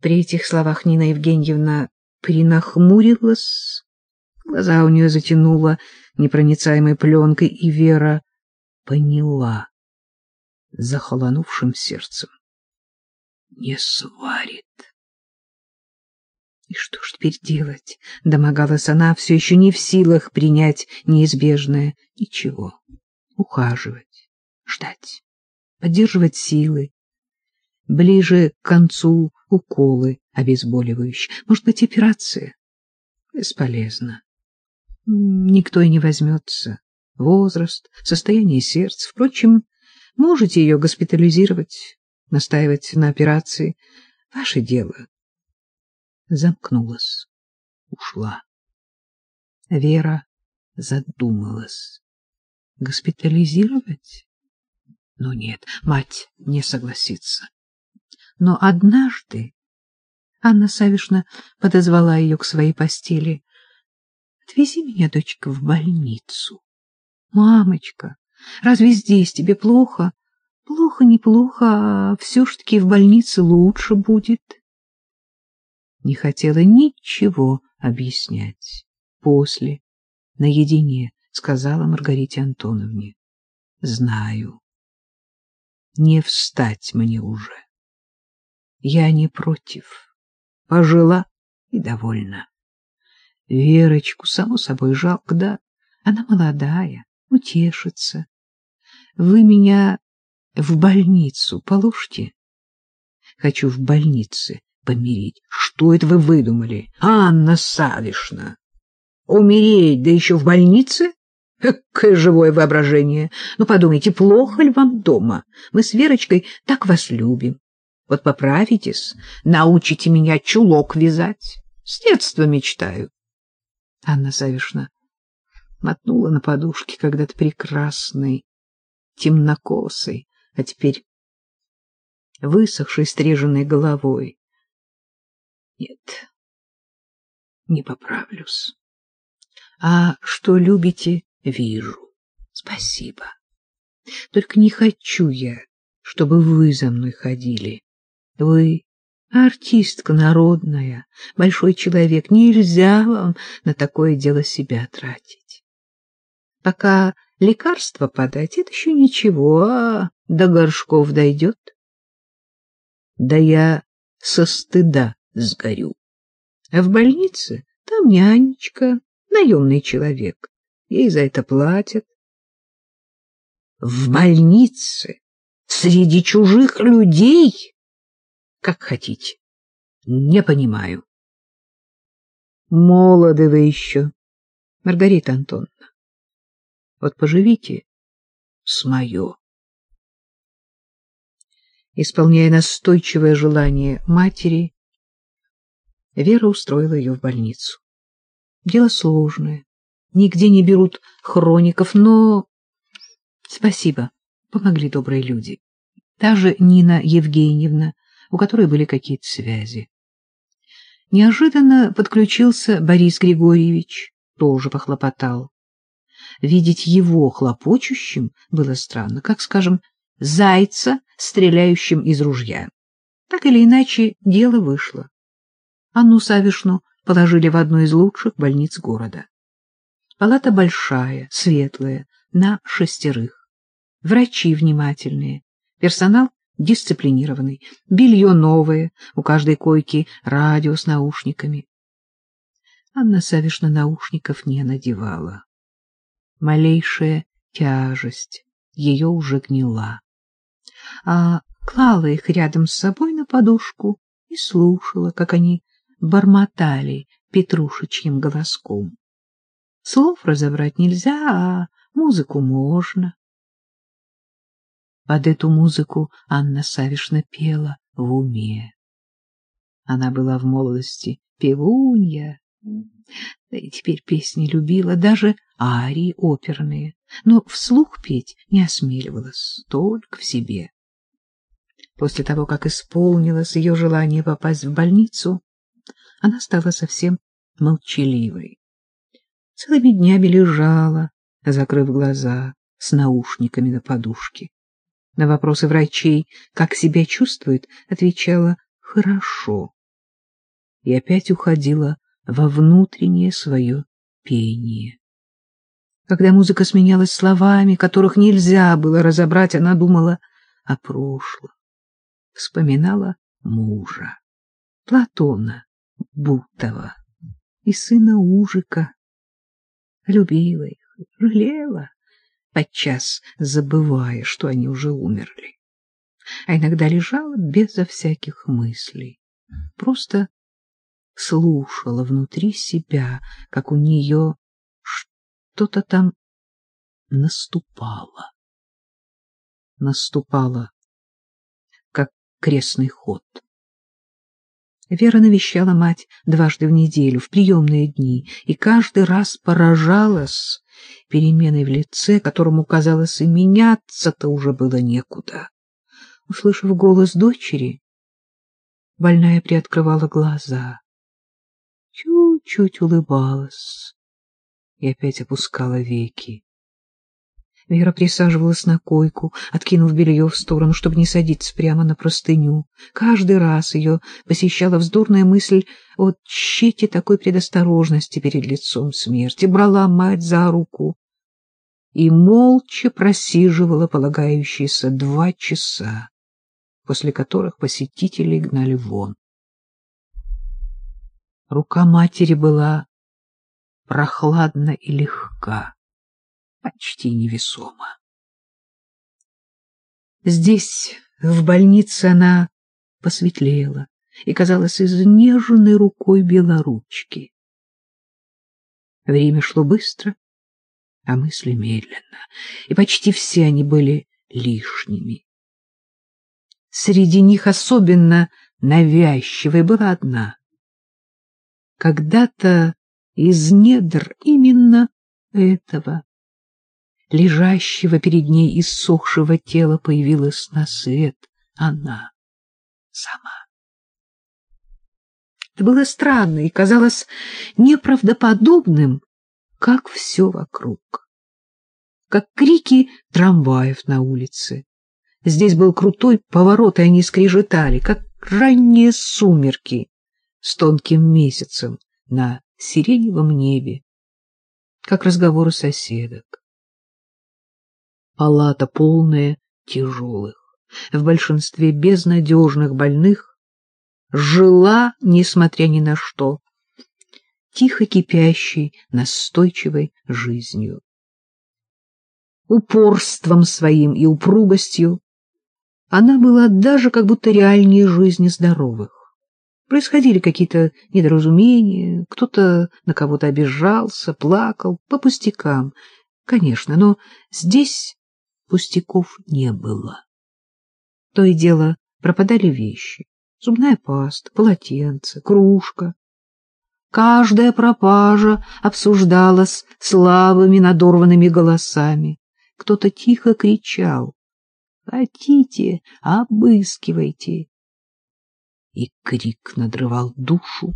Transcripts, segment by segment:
При этих словах Нина Евгеньевна принахмурилась, глаза у нее затянуло непроницаемой пленкой, и Вера поняла захолонувшим сердцем. Не сварит. И что ж теперь делать? Домогалась она, все еще не в силах принять неизбежное. Ничего. Ухаживать, ждать, поддерживать силы. Ближе к концу уколы обезболивающие. Может быть, операция? Бесполезно. Никто и не возьмется. Возраст, состояние сердца. Впрочем, можете ее госпитализировать, настаивать на операции. Ваше дело замкнулась, ушла. Вера задумалась. Госпитализировать? Ну нет, мать не согласится. Но однажды Анна Савишна подозвала ее к своей постели. — Отвези меня, дочка, в больницу. — Мамочка, разве здесь тебе плохо? — Плохо, неплохо, а все ж таки в больнице лучше будет. — не хотела ничего объяснять. После, наедине, сказала Маргарите Антоновне. Знаю. Не встать мне уже. Я не против. Пожила и довольна. Верочку, само собой, жалко, да. Она молодая, утешится. Вы меня в больницу положите? Хочу в больнице помирить. Что это вы выдумали, Анна Савишна? Умереть, да еще в больнице? Какое живое воображение! Ну, подумайте, плохо ли вам дома? Мы с Верочкой так вас любим. Вот поправитесь, научите меня чулок вязать. С детства мечтаю. Анна Савишна мотнула на подушке когда-то прекрасной, темнокосой, а теперь высохшей стриженной головой. Нет, не поправлюсь. А что любите, вижу. Спасибо. Только не хочу я, чтобы вы за мной ходили. Вы артистка народная, большой человек. Нельзя вам на такое дело себя тратить. Пока лекарство подать, это еще ничего, а до горшков дойдет. Да я со стыда сгорю. А в больнице там нянечка, наемный человек. Ей за это платят. В больнице? Среди чужих людей? Как хотите. Не понимаю. Молоды вы еще, Маргарита Антоновна. Вот поживите с мое. Исполняя настойчивое желание матери, Вера устроила ее в больницу. Дело сложное. Нигде не берут хроников, но... Спасибо, помогли добрые люди. Та Нина Евгеньевна, у которой были какие-то связи. Неожиданно подключился Борис Григорьевич, тоже похлопотал. Видеть его хлопочущим было странно, как, скажем, зайца, стреляющим из ружья. Так или иначе, дело вышло. Анну Савишну положили в одну из лучших больниц города. Палата большая, светлая, на шестерых. Врачи внимательные, персонал дисциплинированный, белье новое, у каждой койки радио с наушниками. Анна Савишна наушников не надевала. Малейшая тяжесть ее уже гнила. А клала их рядом с собой на подушку и слушала, как они бормотали петрушечьим голоском. Слов разобрать нельзя, а музыку можно. Под эту музыку Анна Савишна пела в уме. Она была в молодости певунья, да и теперь песни любила, даже арии оперные, но вслух петь не осмеливалась, только в себе. После того, как исполнилось ее желание попасть в больницу, она стала совсем молчаливой. Целыми днями лежала, закрыв глаза, с наушниками на подушке. На вопросы врачей, как себя чувствует, отвечала «хорошо». и опять уходила во внутреннее свое пение. Когда музыка сменялась словами, которых нельзя было разобрать, она думала о прошлом, вспоминала мужа, Платона Бутова и сына Ужика. Любила их, жалела, подчас забывая, что они уже умерли. А иногда лежала безо всяких мыслей, просто слушала внутри себя, как у нее что-то там наступало. Наступало, как крестный ход. Вера навещала мать дважды в неделю, в приемные дни, и каждый раз поражалась переменой в лице, которому, казалось, и меняться-то уже было некуда. Услышав голос дочери, больная приоткрывала глаза, чуть-чуть улыбалась и опять опускала веки. Вера присаживалась на койку, откинув белье в сторону, чтобы не садиться прямо на простыню. Каждый раз ее посещала вздорная мысль о тщете такой предосторожности перед лицом смерти. Брала мать за руку и молча просиживала полагающиеся два часа, после которых посетителей гнали вон. Рука матери была прохладна и легка почти невесомо. Здесь, в больнице, она посветлела и казалась изнеженной рукой белоручки. Время шло быстро, а мысли медленно, и почти все они были лишними. Среди них особенно навязчивой была одна. Когда-то из недр именно этого лежащего перед ней иссохшего тела появилась на свет она сама. Это было странно и казалось неправдоподобным, как все вокруг. Как крики трамваев на улице. Здесь был крутой поворот, и они скрежетали, как ранние сумерки с тонким месяцем на сиреневом небе, как разговоры соседок палата полная тяжелых, в большинстве безнадежных больных, жила, несмотря ни на что, тихо кипящей, настойчивой жизнью. Упорством своим и упругостью она была даже как будто реальнее жизни здоровых. Происходили какие-то недоразумения, кто-то на кого-то обижался, плакал, по пустякам, конечно, но здесь пустяков не было. То и дело пропадали вещи. Зубная паста, полотенце, кружка. Каждая пропажа обсуждалась слабыми надорванными голосами. Кто-то тихо кричал «Хотите, обыскивайте!» И крик надрывал душу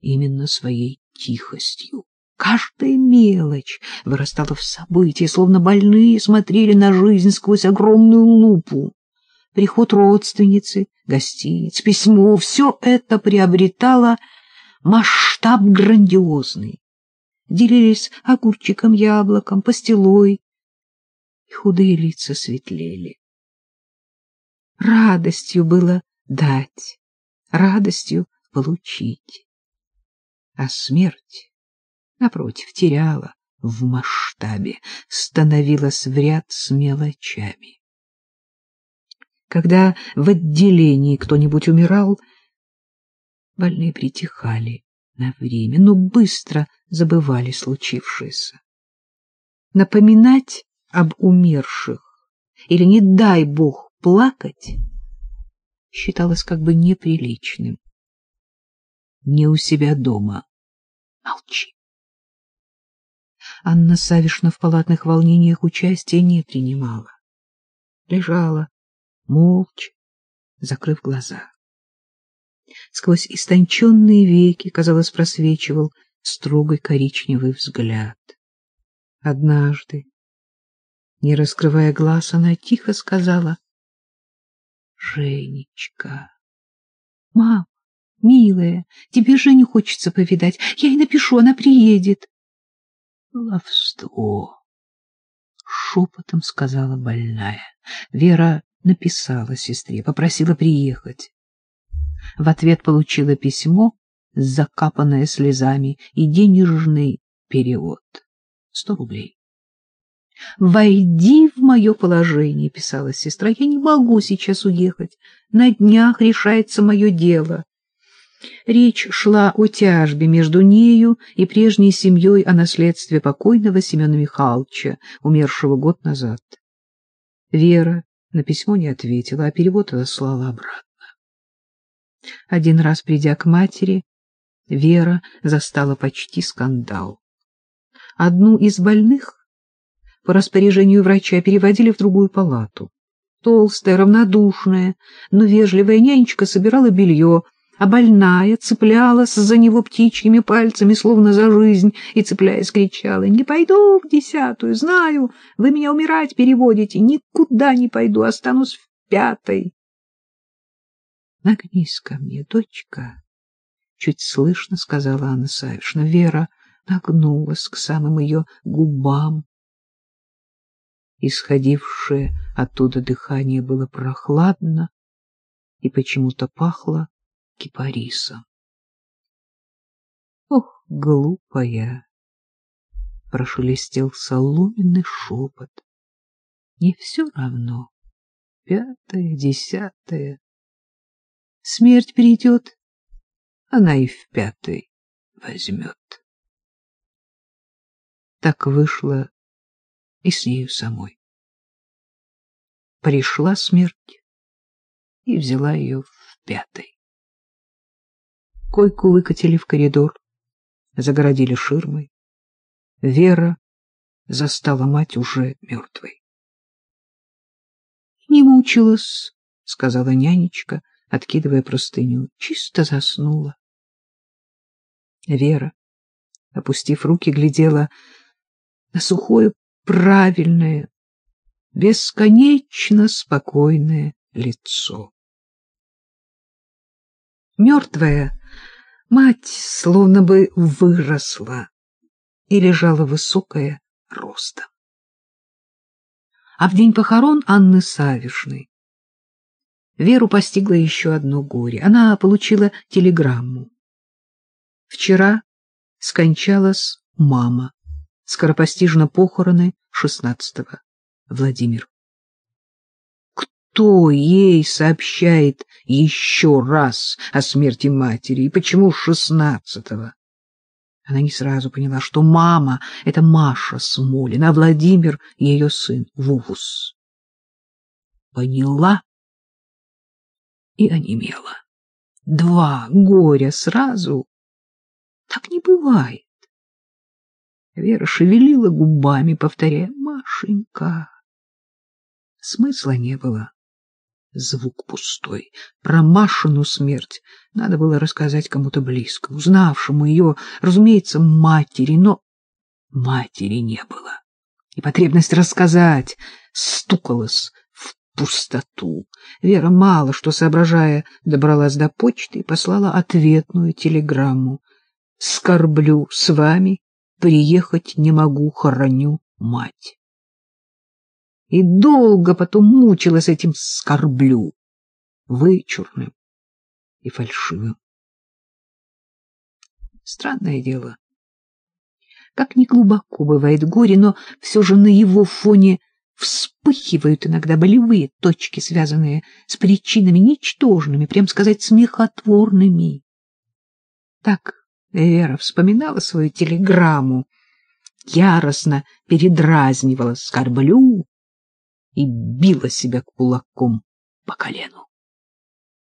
именно своей тихостью. Каждая мелочь вырастала в события, словно больные смотрели на жизнь сквозь огромную лупу. Приход родственницы, гостиниц, письмо — все это приобретало масштаб грандиозный. Делились огурчиком, яблоком, пастилой, и худые лица светлели. Радостью было дать, радостью получить. А смерть напротив, теряла в масштабе, становилась в ряд с мелочами. Когда в отделении кто-нибудь умирал, больные притихали на время, но быстро забывали случившееся. Напоминать об умерших или, не дай бог, плакать считалось как бы неприличным. Не у себя дома. Молчи. Анна Савишна в палатных волнениях участия не принимала. Лежала, молча, закрыв глаза. Сквозь истонченные веки, казалось, просвечивал строгий коричневый взгляд. Однажды, не раскрывая глаз, она тихо сказала «Женечка, мам, Милая, тебе Женю хочется повидать. Я ей напишу, она приедет. Ловство. Шепотом сказала больная. Вера написала сестре, попросила приехать. В ответ получила письмо, закапанное слезами, и денежный перевод. Сто рублей. «Войди в мое положение», — писала сестра. «Я не могу сейчас уехать. На днях решается мое дело». Речь шла о тяжбе между нею и прежней семьей о наследстве покойного Семена Михайловича, умершего год назад. Вера на письмо не ответила, а перевод отослала обратно. Один раз, придя к матери, Вера застала почти скандал. Одну из больных по распоряжению врача переводили в другую палату. Толстая, равнодушная, но вежливая нянечка собирала белье, а больная цеплялась за него птичьими пальцами, словно за жизнь, и, цепляясь, кричала, «Не пойду в десятую, знаю, вы меня умирать переводите, никуда не пойду, останусь в пятой». «Нагнись ко мне, дочка», — чуть слышно сказала Анна Савишна. Вера нагнулась к самым ее губам, Исходившее оттуда дыхание было прохладно и почему-то пахло кипарисом. Ох, глупая! Прошелестел соломенный шепот. Не все равно. Пятое, десятое. Смерть придет, она и в пятой возьмет. Так вышло и с нею самой. Пришла смерть и взяла ее в пятой. Койку выкатили в коридор, загородили ширмой. Вера застала мать уже мертвой. — Не мучилась, — сказала нянечка, откидывая простыню. Чисто заснула. Вера, опустив руки, глядела на сухое правильное, бесконечно спокойное лицо. Мертвая мать словно бы выросла и лежала высокая ростом. А в день похорон Анны Савишной Веру постигло еще одно горе. Она получила телеграмму. Вчера скончалась мама скоропостижно похороны шестнадцатого. Владимир. Кто ей сообщает еще раз о смерти матери и почему шестнадцатого? Она не сразу поняла, что мама — это Маша Смолина, а Владимир — ее сын Вувус. Поняла и онемела. Два горя сразу. Так не бывает. Вера шевелила губами, повторяя «Машенька». Смысла не было. Звук пустой. Про Машину смерть надо было рассказать кому-то близкому, знавшему ее, разумеется, матери, но матери не было. И потребность рассказать стукалась в пустоту. Вера, мало что соображая, добралась до почты и послала ответную телеграмму. «Скорблю с вами приехать не могу, хороню мать. И долго потом мучилась этим скорблю, вычурным и фальшивым. Странное дело. Как ни глубоко бывает горе, но все же на его фоне вспыхивают иногда болевые точки, связанные с причинами ничтожными, прям сказать, смехотворными. Так Вера вспоминала свою телеграмму, яростно передразнивала скорблю и била себя кулаком по колену.